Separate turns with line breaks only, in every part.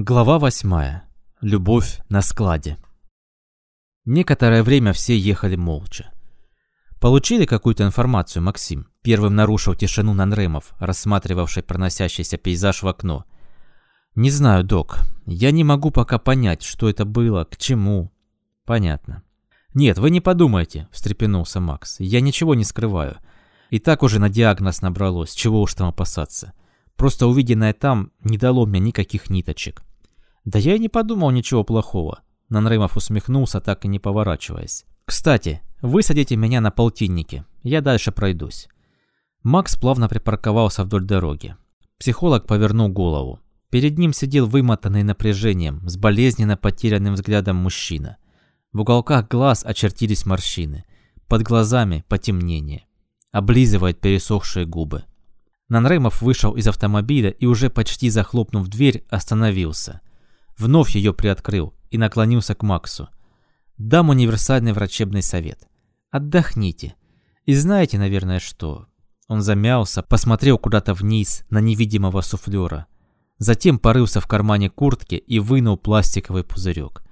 Глава восьмая. Любовь на складе. Некоторое время все ехали молча. «Получили какую-то информацию, Максим?» Первым нарушил тишину Нанремов, рассматривавший проносящийся пейзаж в окно. «Не знаю, док. Я не могу пока понять, что это было, к чему». «Понятно». «Нет, вы не подумайте», — встрепенулся Макс. «Я ничего не скрываю. И так уже на диагноз набралось, чего уж там опасаться. Просто увиденное там не дало мне никаких ниточек. «Да я и не подумал ничего плохого», — Нанрымов усмехнулся, так и не поворачиваясь. «Кстати, высадите меня на полтиннике, я дальше пройдусь». Макс плавно припарковался вдоль дороги. Психолог повернул голову. Перед ним сидел вымотанный напряжением, с болезненно потерянным взглядом мужчина. В уголках глаз очертились морщины, под глазами потемнение. Облизывает пересохшие губы. Нанрымов вышел из автомобиля и уже почти захлопнув дверь, остановился вновь ее приоткрыл и наклонился к Максу. «Дам универсальный врачебный совет. Отдохните. И знаете, наверное, что...» Он замялся, посмотрел куда-то вниз на невидимого суфлера. Затем порылся в кармане куртки и вынул пластиковый пузырек.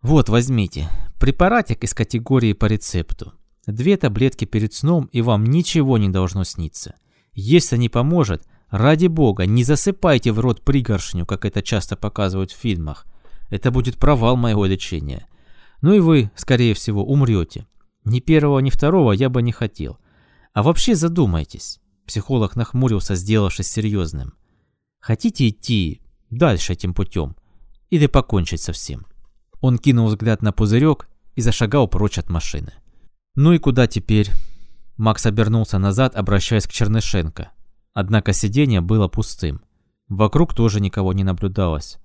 «Вот, возьмите. Препаратик из категории по рецепту. Две таблетки перед сном, и вам ничего не должно сниться. Если не поможет, Ради бога, не засыпайте в рот пригоршню, как это часто показывают в фильмах. Это будет провал моего лечения. Ну и вы, скорее всего, умрете. Ни первого, ни второго я бы не хотел. А вообще задумайтесь. Психолог нахмурился, сделавшись серьезным. Хотите идти дальше этим путем? Или покончить со всем? Он кинул взгляд на пузырек и зашагал прочь от машины. Ну и куда теперь? Макс обернулся назад, обращаясь к Чернышенко. Однако сиденье было пустым. Вокруг тоже никого не наблюдалось.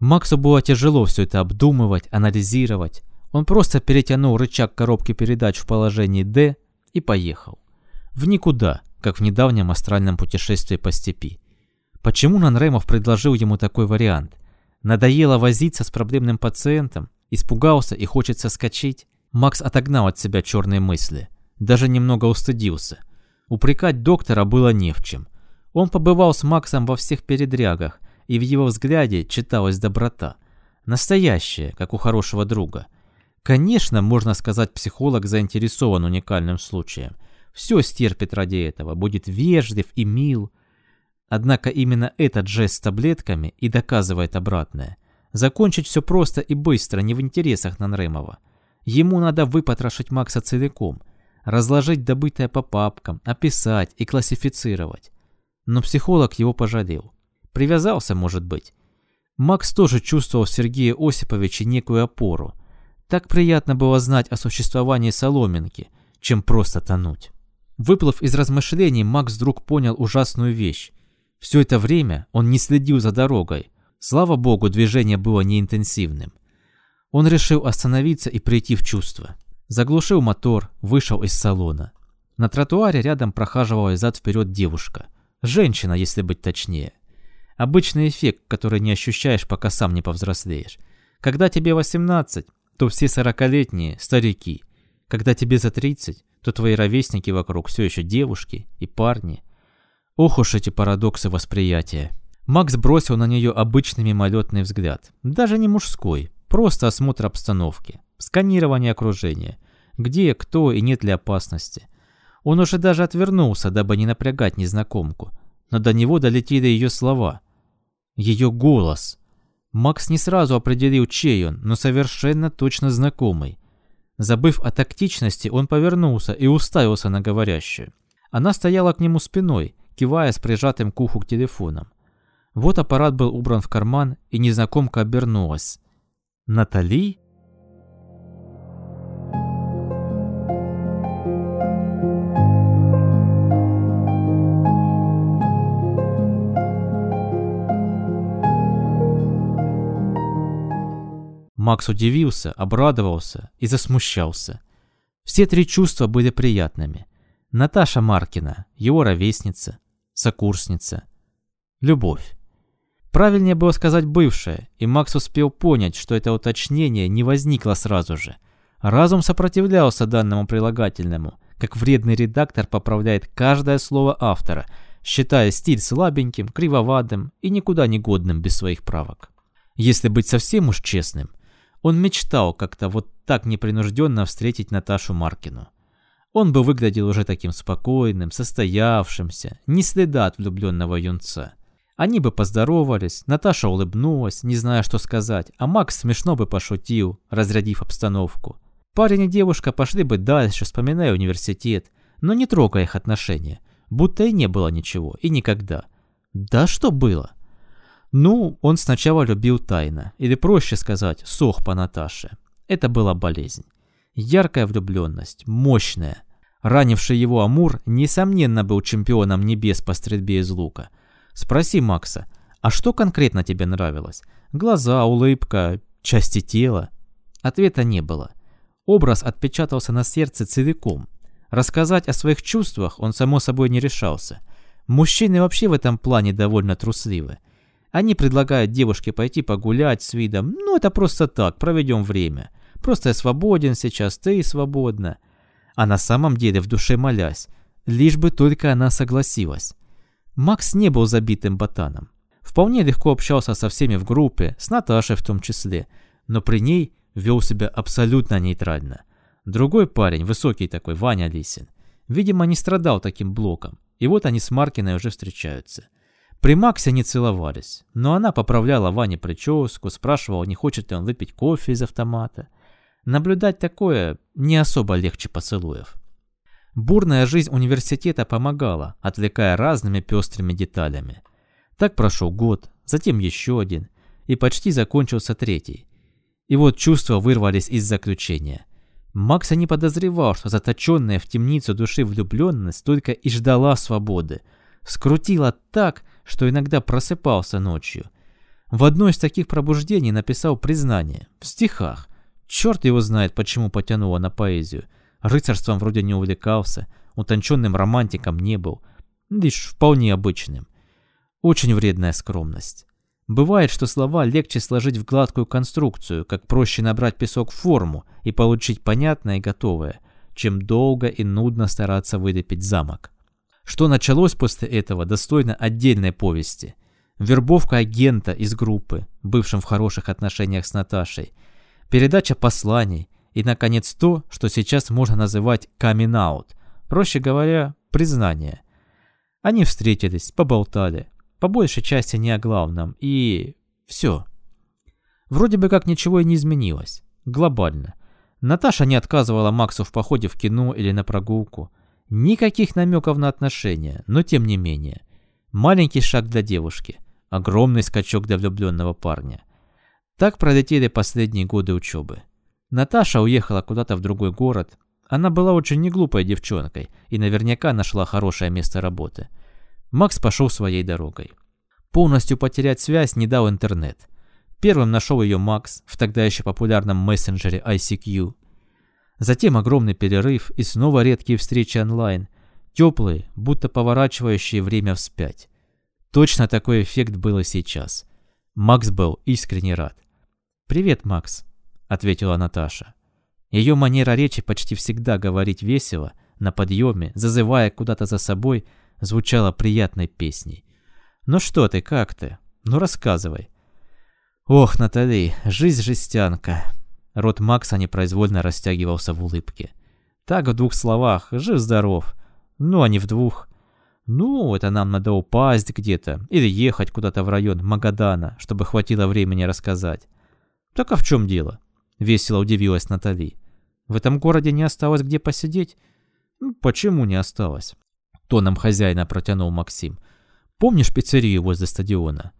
Максу было тяжело все это обдумывать, анализировать. Он просто перетянул рычаг коробки передач в положении «Д» и поехал. В никуда, как в недавнем астральном путешествии по степи. Почему Нанремов предложил ему такой вариант? Надоело возиться с проблемным пациентом? Испугался и хочет соскочить? Макс отогнал от себя черные мысли. Даже немного устыдился – Упрекать доктора было не в чем. Он побывал с Максом во всех передрягах, и в его взгляде читалась доброта. Настоящая, как у хорошего друга. Конечно, можно сказать, психолог заинтересован уникальным случаем. Все стерпит ради этого, будет вежлив и мил. Однако именно этот жест с таблетками и доказывает обратное. Закончить все просто и быстро, не в интересах Нанремова. Ему надо выпотрошить Макса целиком – разложить добытое по папкам, описать и классифицировать. Но психолог его пожалел. Привязался, может быть. Макс тоже чувствовал в Сергее Осиповиче некую опору. Так приятно было знать о существовании соломинки, чем просто тонуть. Выплыв из размышлений, Макс вдруг понял ужасную вещь. Все это время он не следил за дорогой. Слава богу, движение было неинтенсивным. Он решил остановиться и прийти в чувство. Заглушил мотор, вышел из салона. На тротуаре рядом прохаживалась зад-вперед девушка. Женщина, если быть точнее. Обычный эффект, который не ощущаешь, пока сам не повзрослеешь. Когда тебе 18, то все сорокалетние – старики. Когда тебе за 30, то твои ровесники вокруг все еще девушки и парни. Ох уж эти парадоксы восприятия. Макс бросил на нее обычный мимолетный взгляд. Даже не мужской, просто осмотр обстановки. Сканирование окружения. Где, кто и нет ли опасности. Он уже даже отвернулся, дабы не напрягать незнакомку. Но до него долетели ее слова. Ее голос. Макс не сразу определил, чей он, но совершенно точно знакомый. Забыв о тактичности, он повернулся и уставился на говорящую. Она стояла к нему спиной, кивая с прижатым к уху к телефоном. Вот аппарат был убран в карман, и незнакомка обернулась. «Натали?» Макс удивился, обрадовался и засмущался. Все три чувства были приятными. Наташа Маркина, его ровесница, сокурсница. Любовь. Правильнее было сказать «бывшая», и Макс успел понять, что это уточнение не возникло сразу же. Разум сопротивлялся данному прилагательному, как вредный редактор поправляет каждое слово автора, считая стиль слабеньким, кривоватым и никуда не годным без своих правок. Если быть совсем уж честным, он мечтал как-то вот так непринужденно встретить Наташу Маркину. Он бы выглядел уже таким спокойным, состоявшимся, не следа от влюбленного юнца. Они бы поздоровались, Наташа улыбнулась, не зная, что сказать, а Макс смешно бы пошутил, разрядив обстановку. Парень и девушка пошли бы дальше, вспоминая университет, но не трогая их отношения, будто и не было ничего, и никогда. Да что было? Ну, он сначала любил тайно, или проще сказать, сох по Наташе. Это была болезнь. Яркая влюбленность, мощная. Ранивший его Амур, несомненно, был чемпионом небес по стрельбе из лука. Спроси Макса, а что конкретно тебе нравилось? Глаза, улыбка, части тела? Ответа не было. Образ отпечатался на сердце целиком. Рассказать о своих чувствах он, само собой, не решался. Мужчины вообще в этом плане довольно трусливы. Они предлагают девушке пойти погулять с видом «ну это просто так, проведем время». Просто я свободен сейчас, ты свободна. А на самом деле в душе молясь, лишь бы только она согласилась. Макс не был забитым ботаном. Вполне легко общался со всеми в группе, с Наташей в том числе, но при ней вел себя абсолютно нейтрально. Другой парень, высокий такой, Ваня Лисин, видимо, не страдал таким блоком, и вот они с Маркиной уже встречаются. При Максе они целовались, но она поправляла Ване прическу, спрашивала, не хочет ли он выпить кофе из автомата. Наблюдать такое не особо легче поцелуев. Бурная жизнь университета помогала, отвлекая разными пестрыми деталями. Так прошел год, затем еще один, и почти закончился третий. И вот чувства вырвались из заключения. Макса не подозревал, что заточенная в темницу души влюбленность только и ждала свободы. Скрутила так, что иногда просыпался ночью. В одно из таких пробуждений написал признание, в стихах, Черт его знает, почему потянуло на поэзию. Рыцарством вроде не увлекался, утонченным романтиком не был, лишь вполне обычным. Очень вредная скромность. Бывает, что слова легче сложить в гладкую конструкцию, как проще набрать песок в форму и получить понятное и готовое, чем долго и нудно стараться выдопить замок. Что началось после этого, достойно отдельной повести. Вербовка агента из группы, бывшим в хороших отношениях с Наташей, передача посланий и, наконец, то, что сейчас можно называть камин-аут, проще говоря, признание. Они встретились, поболтали, по большей части не о главном, и... все. Вроде бы как ничего и не изменилось. Глобально. Наташа не отказывала Максу в походе в кино или на прогулку. Никаких намеков на отношения, но тем не менее. Маленький шаг для девушки, огромный скачок для влюбленного парня. Так пролетели последние годы учебы. Наташа уехала куда-то в другой город. Она была очень неглупой девчонкой и наверняка нашла хорошее место работы. Макс пошел своей дорогой. Полностью потерять связь не дал интернет. Первым нашел ее Макс в тогда еще популярном мессенджере ICQ. Затем огромный перерыв и снова редкие встречи онлайн. Теплые, будто поворачивающие время вспять. Точно такой эффект был и сейчас. Макс был искренне рад. «Привет, Макс», — ответила Наташа. Ее манера речи почти всегда говорить весело, на подъеме, зазывая куда-то за собой, звучала приятной песней. «Ну что ты, как ты? Ну рассказывай». «Ох, Натали, жизнь жестянка». Рот Макса непроизвольно растягивался в улыбке. «Так в двух словах, жив-здоров. Ну, а не в двух. Ну, это нам надо упасть где-то или ехать куда-то в район Магадана, чтобы хватило времени рассказать. «Так а в чем дело?» — весело удивилась Натали. «В этом городе не осталось где посидеть?» «Ну, «Почему не осталось?» — тоном хозяина протянул Максим. «Помнишь пиццерию возле стадиона?»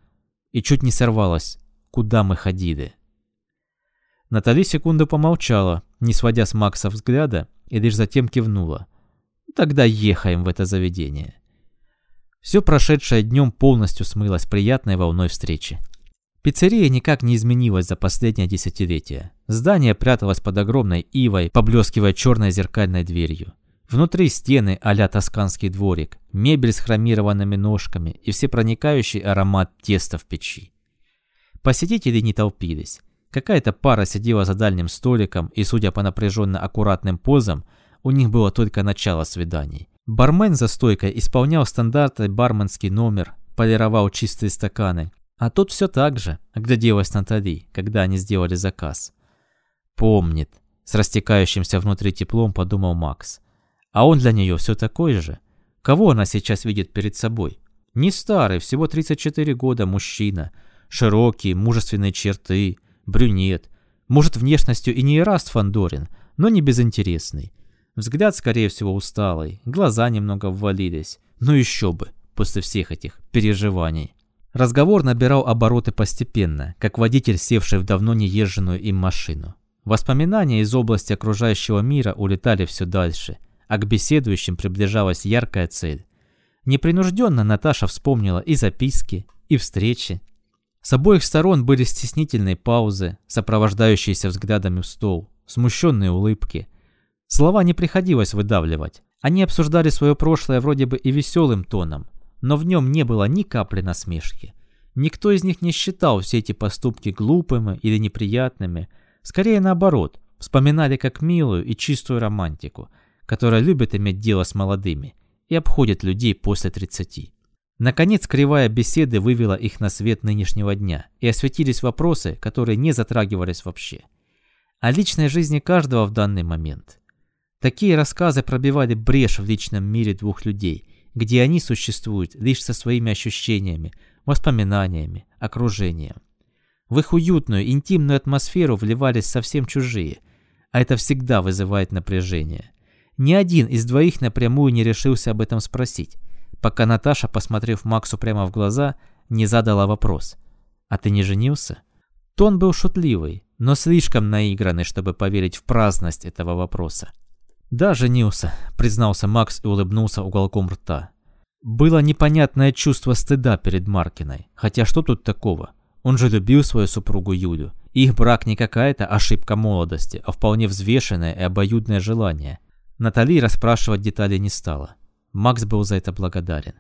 И чуть не сорвалась. «Куда мы ходили?» Натали секунду помолчала, не сводя с Макса взгляда, и лишь затем кивнула. «Тогда ехаем в это заведение». Все прошедшее днем полностью смылось приятной волной встречи. Пиццерия никак не изменилась за последнее десятилетие. Здание пряталось под огромной ивой, поблескивая черной зеркальной дверью. Внутри стены а тосканский дворик, мебель с хромированными ножками и всепроникающий аромат теста в печи. Посетители не толпились. Какая-то пара сидела за дальним столиком, и, судя по напряженно аккуратным позам, у них было только начало свиданий. Бармен за стойкой исполнял стандартный барменский номер, полировал чистые стаканы. А тут все так же, огляделась Натали, когда они сделали заказ. Помнит, с растекающимся внутри теплом подумал Макс. А он для нее все такой же. Кого она сейчас видит перед собой? Не старый, всего 34 года мужчина. Широкие, мужественные черты, брюнет. Может, внешностью и не Ираст Фандорин, но не безинтересный. Взгляд, скорее всего, усталый, глаза немного ввалились. Ну еще бы, после всех этих переживаний. Разговор набирал обороты постепенно, как водитель, севший в давно неезженную им машину. Воспоминания из области окружающего мира улетали все дальше, а к беседующим приближалась яркая цель. Непринужденно Наташа вспомнила и записки, и встречи. С обоих сторон были стеснительные паузы, сопровождающиеся взглядами в стол, смущенные улыбки. Слова не приходилось выдавливать. Они обсуждали свое прошлое вроде бы и веселым тоном, но в нем не было ни капли насмешки. Никто из них не считал все эти поступки глупыми или неприятными. Скорее наоборот, вспоминали как милую и чистую романтику, которая любит иметь дело с молодыми и обходит людей после 30. Наконец, кривая беседы вывела их на свет нынешнего дня, и осветились вопросы, которые не затрагивались вообще. О личной жизни каждого в данный момент – Такие рассказы пробивали брешь в личном мире двух людей, где они существуют лишь со своими ощущениями, воспоминаниями, окружением. В их уютную, интимную атмосферу вливались совсем чужие, а это всегда вызывает напряжение. Ни один из двоих напрямую не решился об этом спросить, пока Наташа, посмотрев Максу прямо в глаза, не задала вопрос «А ты не женился?» Тон был шутливый, но слишком наигранный, чтобы поверить в праздность этого вопроса. «Да, женился», — признался Макс и улыбнулся уголком рта. Было непонятное чувство стыда перед Маркиной. Хотя что тут такого? Он же любил свою супругу Юлю. Их брак не какая-то ошибка молодости, а вполне взвешенное и обоюдное желание. Натали расспрашивать детали не стала. Макс был за это благодарен.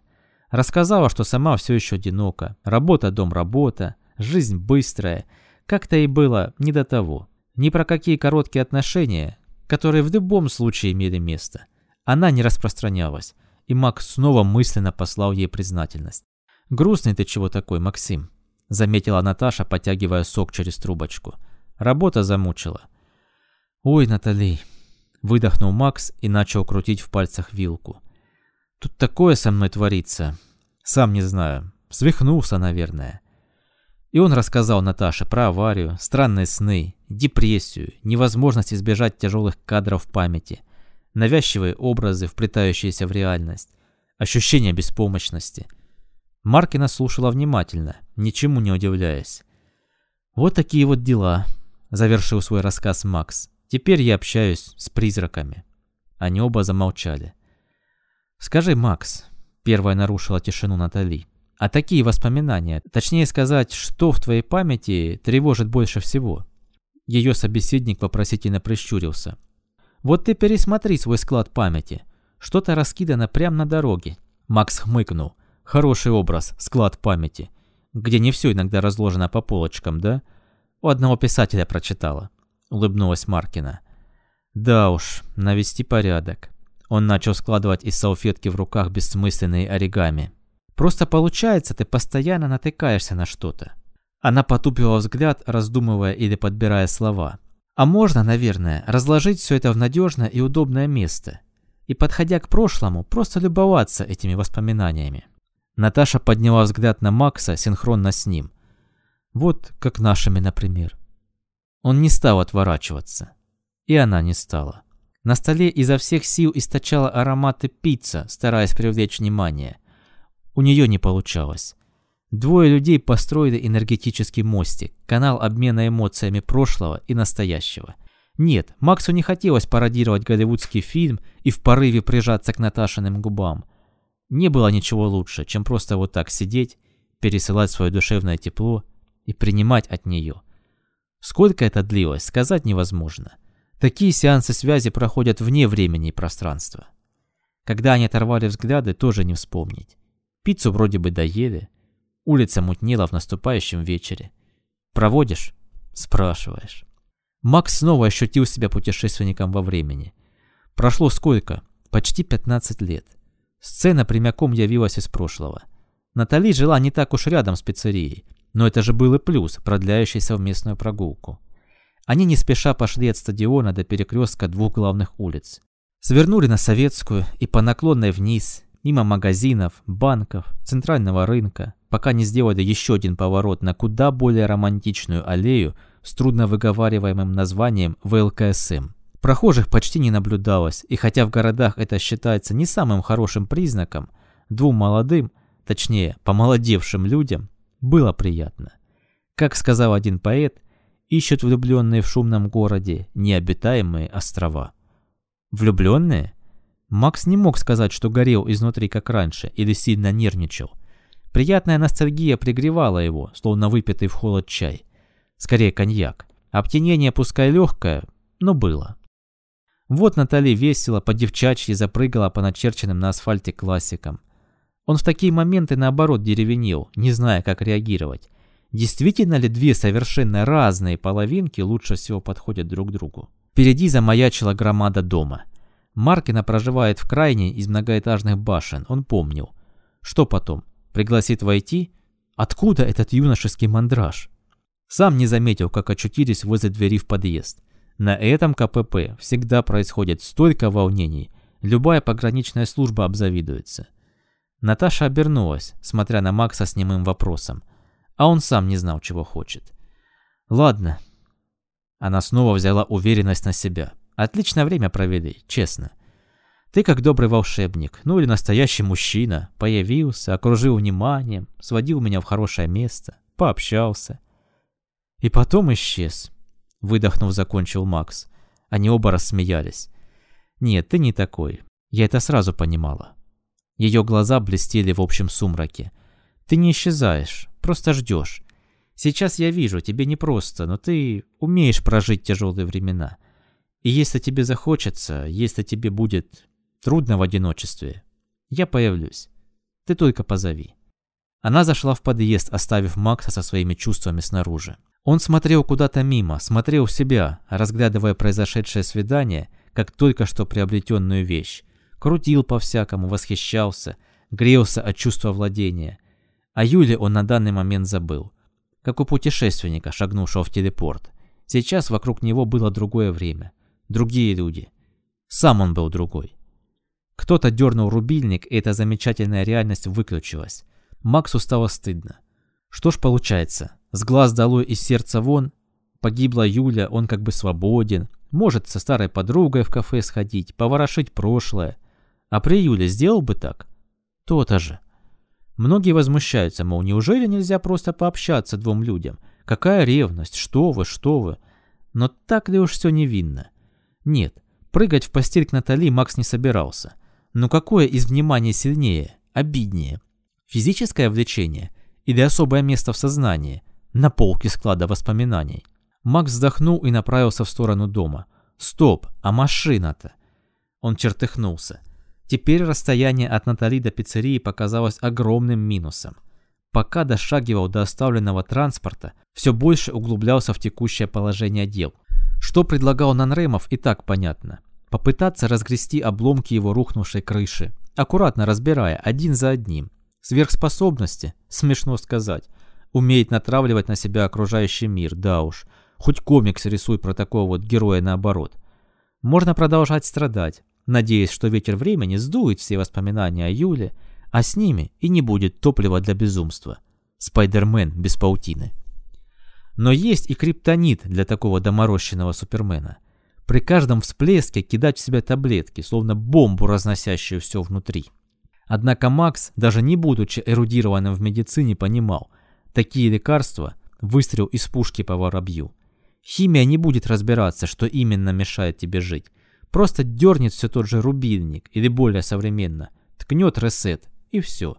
Рассказала, что сама все еще одинока. Работа, дом, работа. Жизнь быстрая. Как-то и было не до того. Ни про какие короткие отношения, которые в любом случае имели место. Она не распространялась, и Макс снова мысленно послал ей признательность. «Грустный ты чего такой, Максим?» – заметила Наташа, потягивая сок через трубочку. Работа замучила. «Ой, Натали!» – выдохнул Макс и начал крутить в пальцах вилку. «Тут такое со мной творится. Сам не знаю. Свихнулся, наверное. И он рассказал Наташе про аварию, странные сны, депрессию, невозможность избежать тяжелых кадров памяти, навязчивые образы, вплетающиеся в реальность, ощущение беспомощности. Маркина слушала внимательно, ничему не удивляясь. «Вот такие вот дела», — завершил свой рассказ Макс. «Теперь я общаюсь с призраками». Они оба замолчали. «Скажи, Макс», — первая нарушила тишину Натали, а такие воспоминания, точнее сказать, что в твоей памяти тревожит больше всего? Ее собеседник вопросительно прищурился. Вот ты пересмотри свой склад памяти. Что-то раскидано прямо на дороге. Макс хмыкнул. Хороший образ, склад памяти. Где не все иногда разложено по полочкам, да? У одного писателя прочитала. Улыбнулась Маркина. Да уж, навести порядок. Он начал складывать из салфетки в руках бессмысленные оригами. Просто получается, ты постоянно натыкаешься на что-то. Она потупила взгляд, раздумывая или подбирая слова. А можно, наверное, разложить все это в надежное и удобное место. И, подходя к прошлому, просто любоваться этими воспоминаниями. Наташа подняла взгляд на Макса синхронно с ним. Вот как нашими, например. Он не стал отворачиваться. И она не стала. На столе изо всех сил источала ароматы пицца, стараясь привлечь внимание. У нее не получалось. Двое людей построили энергетический мостик, канал обмена эмоциями прошлого и настоящего. Нет, Максу не хотелось пародировать голливудский фильм и в порыве прижаться к Наташиным губам. Не было ничего лучше, чем просто вот так сидеть, пересылать свое душевное тепло и принимать от нее. Сколько это длилось, сказать невозможно. Такие сеансы связи проходят вне времени и пространства. Когда они оторвали взгляды, тоже не вспомнить. Пиццу вроде бы доели. Улица мутнела в наступающем вечере. «Проводишь?» – спрашиваешь. Макс снова ощутил себя путешественником во времени. Прошло сколько? Почти 15 лет. Сцена прямиком явилась из прошлого. Натали жила не так уж рядом с пиццерией, но это же был и плюс, продляющий совместную прогулку. Они не спеша пошли от стадиона до перекрестка двух главных улиц. Свернули на Советскую и по наклонной вниз, мимо магазинов, банков, центрального рынка, пока не сделали еще один поворот на куда более романтичную аллею с трудно выговариваемым названием ВЛКСМ. Прохожих почти не наблюдалось, и хотя в городах это считается не самым хорошим признаком, двум молодым, точнее, помолодевшим людям, было приятно. Как сказал один поэт, ищут влюбленные в шумном городе необитаемые острова. Влюбленные? Макс не мог сказать, что горел изнутри как раньше или сильно нервничал. Приятная ностальгия пригревала его, словно выпитый в холод чай. Скорее коньяк. Обтенение пускай легкое, но было. Вот Натали весело по девчачьи запрыгала по начерченным на асфальте классикам. Он в такие моменты наоборот деревенел, не зная, как реагировать. Действительно ли две совершенно разные половинки лучше всего подходят друг другу? Впереди замаячила громада дома. Маркина проживает в крайней из многоэтажных башен, он помнил. Что потом? Пригласит войти? Откуда этот юношеский мандраж? Сам не заметил, как очутились возле двери в подъезд. На этом КПП всегда происходит столько волнений, любая пограничная служба обзавидуется. Наташа обернулась, смотря на Макса с немым вопросом, а он сам не знал, чего хочет. «Ладно». Она снова взяла уверенность на себя. «Отличное время провели, честно. Ты как добрый волшебник, ну или настоящий мужчина, появился, окружил вниманием, сводил меня в хорошее место, пообщался. И потом исчез. Выдохнув, закончил Макс. Они оба рассмеялись. «Нет, ты не такой. Я это сразу понимала». Ее глаза блестели в общем сумраке. «Ты не исчезаешь, просто ждешь. Сейчас я вижу, тебе непросто, но ты умеешь прожить тяжелые времена. И если тебе захочется, если тебе будет трудно в одиночестве, я появлюсь. Ты только позови». Она зашла в подъезд, оставив Макса со своими чувствами снаружи. Он смотрел куда-то мимо, смотрел себя, разглядывая произошедшее свидание, как только что приобретенную вещь. Крутил по-всякому, восхищался, грелся от чувства владения. О Юле он на данный момент забыл. Как у путешественника, шагнувшего в телепорт. Сейчас вокруг него было другое время. Другие люди. Сам он был другой. Кто-то дернул рубильник, и эта замечательная реальность выключилась. Максу стало стыдно. Что ж получается, с глаз долой из сердца вон. Погибла Юля, он как бы свободен. Может со старой подругой в кафе сходить, поворошить прошлое. А при Юле сделал бы так? То-то же. Многие возмущаются, мол, неужели нельзя просто пообщаться двум людям? Какая ревность, что вы, что вы. Но так ли уж все невинно? Нет, прыгать в постель к Натали Макс не собирался. Но какое из внимания сильнее, обиднее? Физическое влечение или особое место в сознании – на полке склада воспоминаний. Макс вздохнул и направился в сторону дома. «Стоп, а машина-то?» Он чертыхнулся. Теперь расстояние от Натали до пиццерии показалось огромным минусом. Пока дошагивал до оставленного транспорта, все больше углублялся в текущее положение дел. Что предлагал Нанремов и так понятно. Попытаться разгрести обломки его рухнувшей крыши, аккуратно разбирая один за одним. Сверхспособности, смешно сказать, Умеет натравливать на себя окружающий мир, да уж. Хоть комикс рисуй про такого вот героя наоборот. Можно продолжать страдать, надеясь, что ветер времени сдует все воспоминания о Юле, а с ними и не будет топлива для безумства. Спайдермен без паутины. Но есть и криптонит для такого доморощенного супермена. При каждом всплеске кидать в себя таблетки, словно бомбу, разносящую все внутри. Однако Макс, даже не будучи эрудированным в медицине, понимал – Такие лекарства – выстрел из пушки по воробью. Химия не будет разбираться, что именно мешает тебе жить. Просто дернет все тот же рубильник, или более современно, ткнет ресет, и все.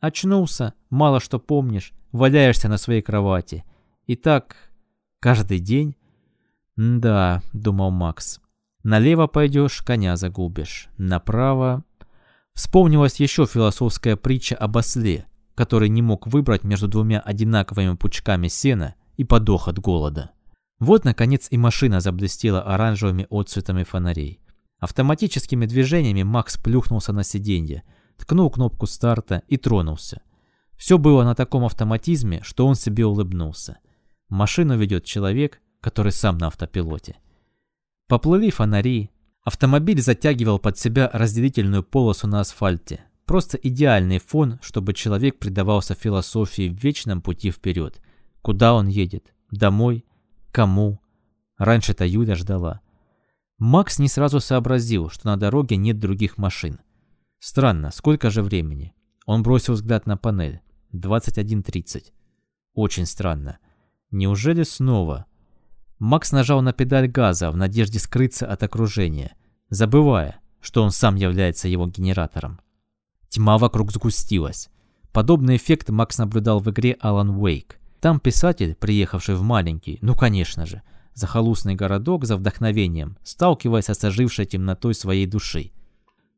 Очнулся, мало что помнишь, валяешься на своей кровати. И так каждый день? «Да», — думал Макс, — «налево пойдешь, коня загубишь, направо...» Вспомнилась еще философская притча об осле, который не мог выбрать между двумя одинаковыми пучками сена и подох от голода. Вот, наконец, и машина заблестела оранжевыми отцветами фонарей. Автоматическими движениями Макс плюхнулся на сиденье, ткнул кнопку старта и тронулся. Все было на таком автоматизме, что он себе улыбнулся. Машину ведет человек, который сам на автопилоте. Поплыли фонари. Автомобиль затягивал под себя разделительную полосу на асфальте. Просто идеальный фон, чтобы человек предавался философии в вечном пути вперед. Куда он едет? Домой? Кому? Раньше-то Юля ждала. Макс не сразу сообразил, что на дороге нет других машин. Странно, сколько же времени? Он бросил взгляд на панель. 21.30. Очень странно. Неужели снова? Макс нажал на педаль газа в надежде скрыться от окружения, забывая, что он сам является его генератором. Тьма вокруг сгустилась. Подобный эффект Макс наблюдал в игре Alan Wake. Там писатель, приехавший в маленький, ну конечно же, захолустный городок за вдохновением, сталкиваясь с ожившей темнотой своей души.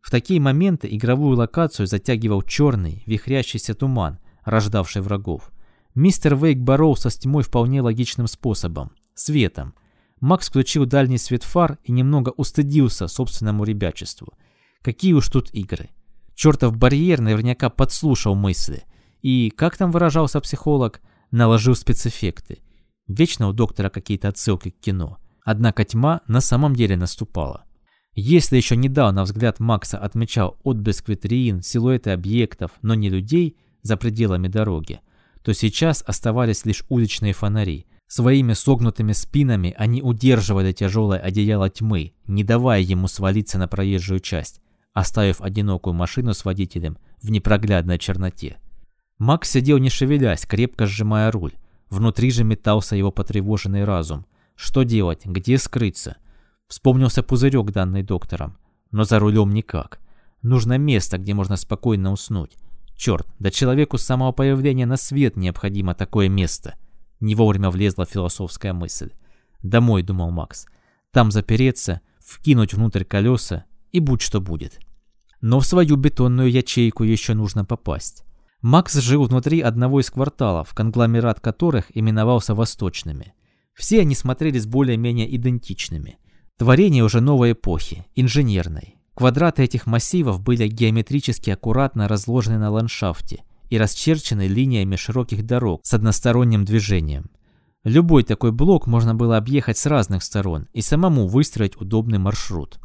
В такие моменты игровую локацию затягивал черный, вихрящийся туман, рождавший врагов. Мистер Вейк боролся с тьмой вполне логичным способом – светом. Макс включил дальний свет фар и немного устыдился собственному ребячеству. Какие уж тут игры. Чертов барьер наверняка подслушал мысли. И, как там выражался психолог, наложил спецэффекты. Вечно у доктора какие-то отсылки к кино. Однако тьма на самом деле наступала. Если еще недавно взгляд Макса отмечал отблеск витрин, силуэты объектов, но не людей за пределами дороги, то сейчас оставались лишь уличные фонари. Своими согнутыми спинами они удерживали тяжелое одеяло тьмы, не давая ему свалиться на проезжую часть, оставив одинокую машину с водителем в непроглядной черноте. Макс сидел не шевелясь, крепко сжимая руль. Внутри же метался его потревоженный разум. Что делать? Где скрыться? Вспомнился пузырек, данный доктором. Но за рулем никак. Нужно место, где можно спокойно уснуть. Черт, да человеку с самого появления на свет необходимо такое место. Не вовремя влезла философская мысль. Домой, думал Макс. Там запереться, вкинуть внутрь колеса и будь что будет. Но в свою бетонную ячейку еще нужно попасть. Макс жил внутри одного из кварталов, конгломерат которых именовался Восточными. Все они смотрелись более-менее идентичными. Творение уже новой эпохи, инженерной. Квадраты этих массивов были геометрически аккуратно разложены на ландшафте и расчерчены линиями широких дорог с односторонним движением. Любой такой блок можно было объехать с разных сторон и самому выстроить удобный маршрут.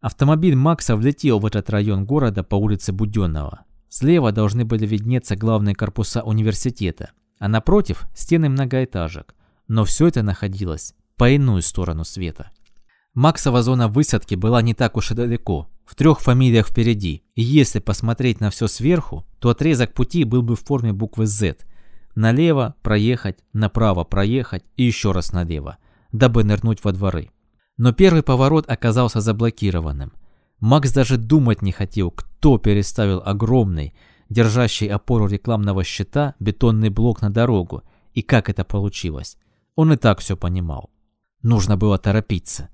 Автомобиль Макса влетел в этот район города по улице Буденного. Слева должны были виднеться главные корпуса университета, а напротив – стены многоэтажек. Но все это находилось по иную сторону света. Максова зона высадки была не так уж и далеко, в трех фамилиях впереди, и если посмотреть на все сверху, то отрезок пути был бы в форме буквы Z. Налево проехать, направо проехать и еще раз налево, дабы нырнуть во дворы. Но первый поворот оказался заблокированным – Макс даже думать не хотел, кто переставил огромный, держащий опору рекламного щита, бетонный блок на дорогу, и как это получилось. Он и так все понимал. Нужно было торопиться.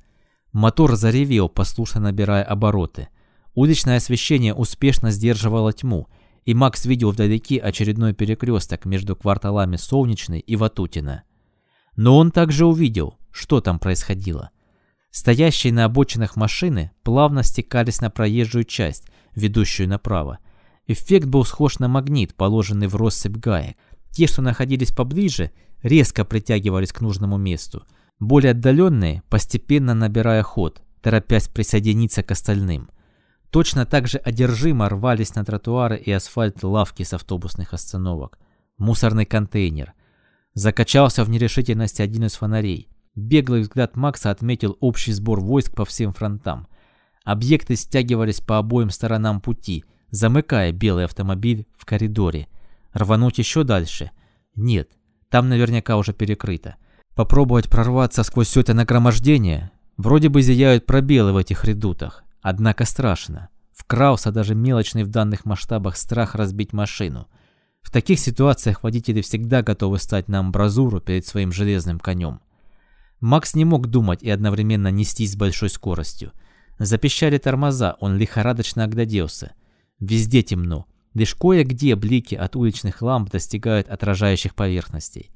Мотор заревел, послушно набирая обороты. Уличное освещение успешно сдерживало тьму, и Макс видел вдалеке очередной перекресток между кварталами Солнечный и Ватутина. Но он также увидел, что там происходило. Стоящие на обочинах машины плавно стекались на проезжую часть, ведущую направо. Эффект был схож на магнит, положенный в россыпь гаек. Те, что находились поближе, резко притягивались к нужному месту. Более отдаленные, постепенно набирая ход, торопясь присоединиться к остальным. Точно так же одержимо рвались на тротуары и асфальт лавки с автобусных остановок. Мусорный контейнер. Закачался в нерешительности один из фонарей. Беглый взгляд Макса отметил общий сбор войск по всем фронтам. Объекты стягивались по обоим сторонам пути, замыкая белый автомобиль в коридоре. Рвануть еще дальше? Нет, там наверняка уже перекрыто. Попробовать прорваться сквозь все это нагромождение? Вроде бы зияют пробелы в этих редутах. Однако страшно. Вкрался даже мелочный в данных масштабах страх разбить машину. В таких ситуациях водители всегда готовы стать на амбразуру перед своим железным конем. Макс не мог думать и одновременно нестись с большой скоростью. Запищали тормоза, он лихорадочно огляделся. Везде темно. Лишь кое-где блики от уличных ламп достигают отражающих поверхностей.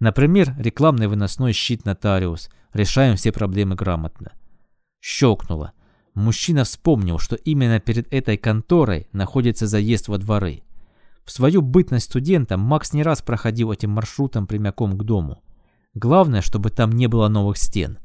Например, рекламный выносной щит «Нотариус». Решаем все проблемы грамотно. Щелкнуло. Мужчина вспомнил, что именно перед этой конторой находится заезд во дворы. В свою бытность студентом Макс не раз проходил этим маршрутом прямиком к дому. Главное, чтобы там не было новых стен.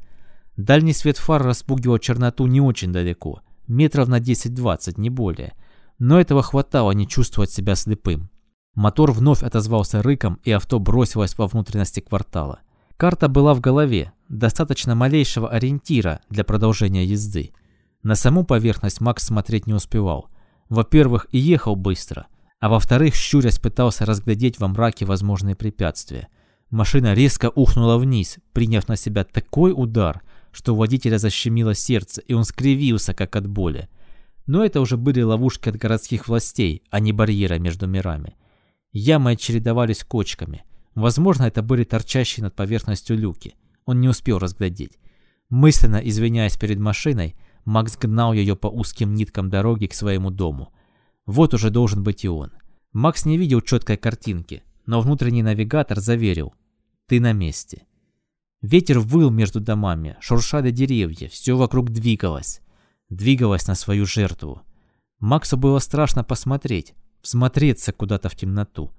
Дальний свет фар распугивал черноту не очень далеко, метров на 10-20, не более. Но этого хватало не чувствовать себя слепым. Мотор вновь отозвался рыком, и авто бросилось во внутренности квартала. Карта была в голове, достаточно малейшего ориентира для продолжения езды. На саму поверхность Макс смотреть не успевал. Во-первых, и ехал быстро, а во-вторых, щурясь пытался разглядеть во мраке возможные препятствия. Машина резко ухнула вниз, приняв на себя такой удар, что у водителя защемило сердце, и он скривился, как от боли. Но это уже были ловушки от городских властей, а не барьера между мирами. Ямы чередовались кочками. Возможно, это были торчащие над поверхностью люки. Он не успел разглядеть. Мысленно извиняясь перед машиной, Макс гнал ее по узким ниткам дороги к своему дому. Вот уже должен быть и он. Макс не видел четкой картинки, но внутренний навигатор заверил «Ты на месте». Ветер выл между домами, шуршали деревья, все вокруг двигалось. Двигалось на свою жертву. Максу было страшно посмотреть, всмотреться куда-то в темноту.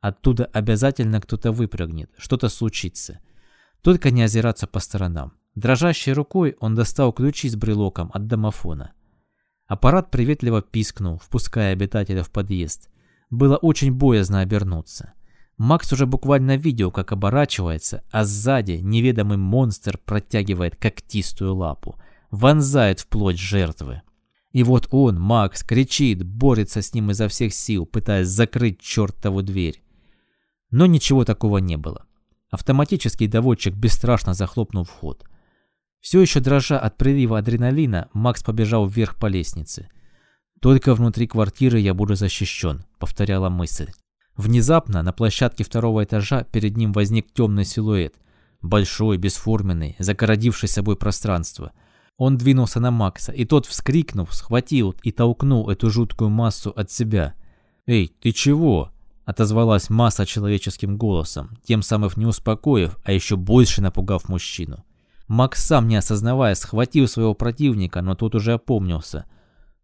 Оттуда обязательно кто-то выпрыгнет, что-то случится. Только не озираться по сторонам. Дрожащей рукой он достал ключи с брелоком от домофона. Аппарат приветливо пискнул, впуская обитателя в подъезд. Было очень боязно обернуться. Макс уже буквально видел, как оборачивается, а сзади неведомый монстр протягивает когтистую лапу, вонзает в плоть жертвы. И вот он, Макс, кричит, борется с ним изо всех сил, пытаясь закрыть чертову дверь. Но ничего такого не было. Автоматический доводчик бесстрашно захлопнул вход. Все еще дрожа от прилива адреналина, Макс побежал вверх по лестнице. «Только внутри квартиры я буду защищен», — повторяла мысль. Внезапно на площадке второго этажа перед ним возник темный силуэт. Большой, бесформенный, загородивший собой пространство. Он двинулся на Макса, и тот, вскрикнув, схватил и толкнул эту жуткую массу от себя. «Эй, ты чего?» — отозвалась масса человеческим голосом, тем самым не успокоив, а еще больше напугав мужчину. Макс, сам не осознавая, схватил своего противника, но тот уже опомнился.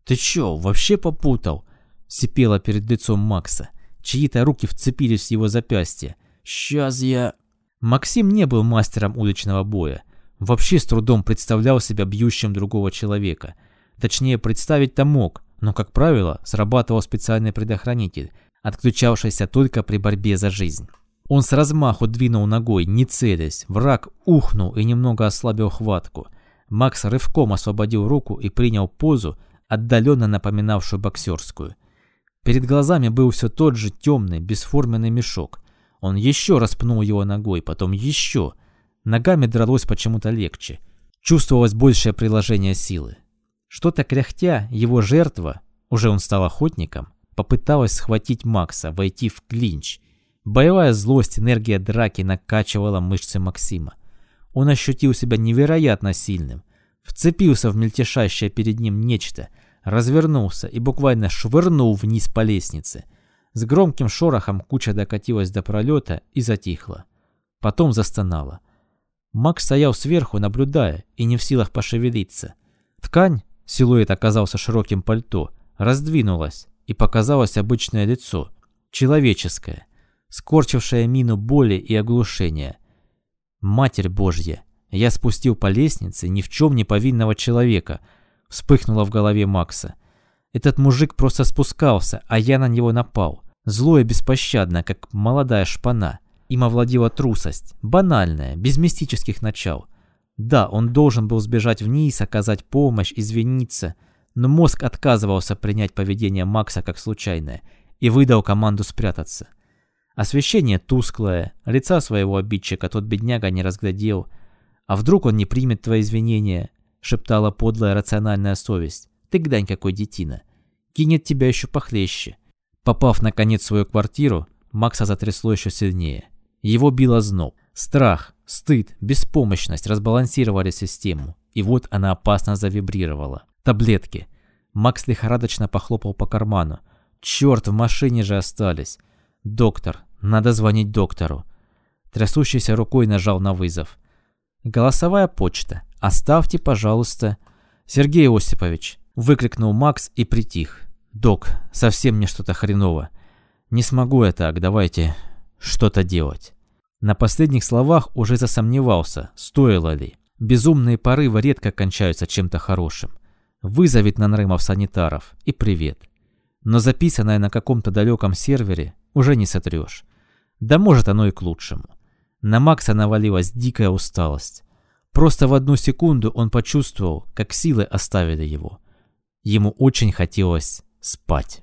«Ты чё, вообще попутал?» — сипела перед лицом Макса. Чьи-то руки вцепились в его запястье. «Сейчас я...» Максим не был мастером уличного боя. Вообще с трудом представлял себя бьющим другого человека. Точнее, представить-то мог, но, как правило, срабатывал специальный предохранитель, отключавшийся только при борьбе за жизнь. Он с размаху двинул ногой, не целясь. Враг ухнул и немного ослабил хватку. Макс рывком освободил руку и принял позу, отдаленно напоминавшую боксерскую. Перед глазами был все тот же темный, бесформенный мешок. Он еще раз пнул его ногой, потом еще. Ногами дралось почему-то легче. Чувствовалось большее приложение силы. Что-то кряхтя, его жертва, уже он стал охотником, попыталась схватить Макса, войти в клинч. Боевая злость, энергия драки накачивала мышцы Максима. Он ощутил себя невероятно сильным. Вцепился в мельтешащее перед ним нечто – развернулся и буквально швырнул вниз по лестнице. С громким шорохом куча докатилась до пролета и затихла. Потом застонала. Макс стоял сверху, наблюдая, и не в силах пошевелиться. Ткань, силуэт оказался широким пальто, раздвинулась, и показалось обычное лицо, человеческое, скорчившее мину боли и оглушения. Матерь Божья! Я спустил по лестнице ни в чем не повинного человека — Вспыхнуло в голове Макса. Этот мужик просто спускался, а я на него напал. Зло и беспощадно, как молодая шпана. Им овладела трусость, банальная, без мистических начал. Да, он должен был сбежать вниз, оказать помощь, извиниться, но мозг отказывался принять поведение Макса как случайное и выдал команду спрятаться. Освещение тусклое, лица своего обидчика тот бедняга не разглядел. А вдруг он не примет твои извинения, — шептала подлая рациональная совесть. «Ты гдань какой детина! Кинет тебя еще похлеще!» Попав, наконец, в свою квартиру, Макса затрясло еще сильнее. Его било зноб. Страх, стыд, беспомощность разбалансировали систему. И вот она опасно завибрировала. Таблетки. Макс лихорадочно похлопал по карману. Черт, в машине же остались. Доктор. Надо звонить доктору. Трясущейся рукой нажал на вызов. Голосовая почта. Оставьте, пожалуйста. «Сергей Осипович!» – выкрикнул Макс и притих. «Док, совсем мне что-то хреново. Не смогу я так, давайте что-то делать». На последних словах уже засомневался, стоило ли. Безумные порывы редко кончаются чем-то хорошим. Вызовет Нанрымов санитаров и привет. Но записанное на каком-то далеком сервере уже не сотрешь. Да может оно и к лучшему. На Макса навалилась дикая усталость. Просто в одну секунду он почувствовал, как силы оставили его. Ему очень хотелось спать.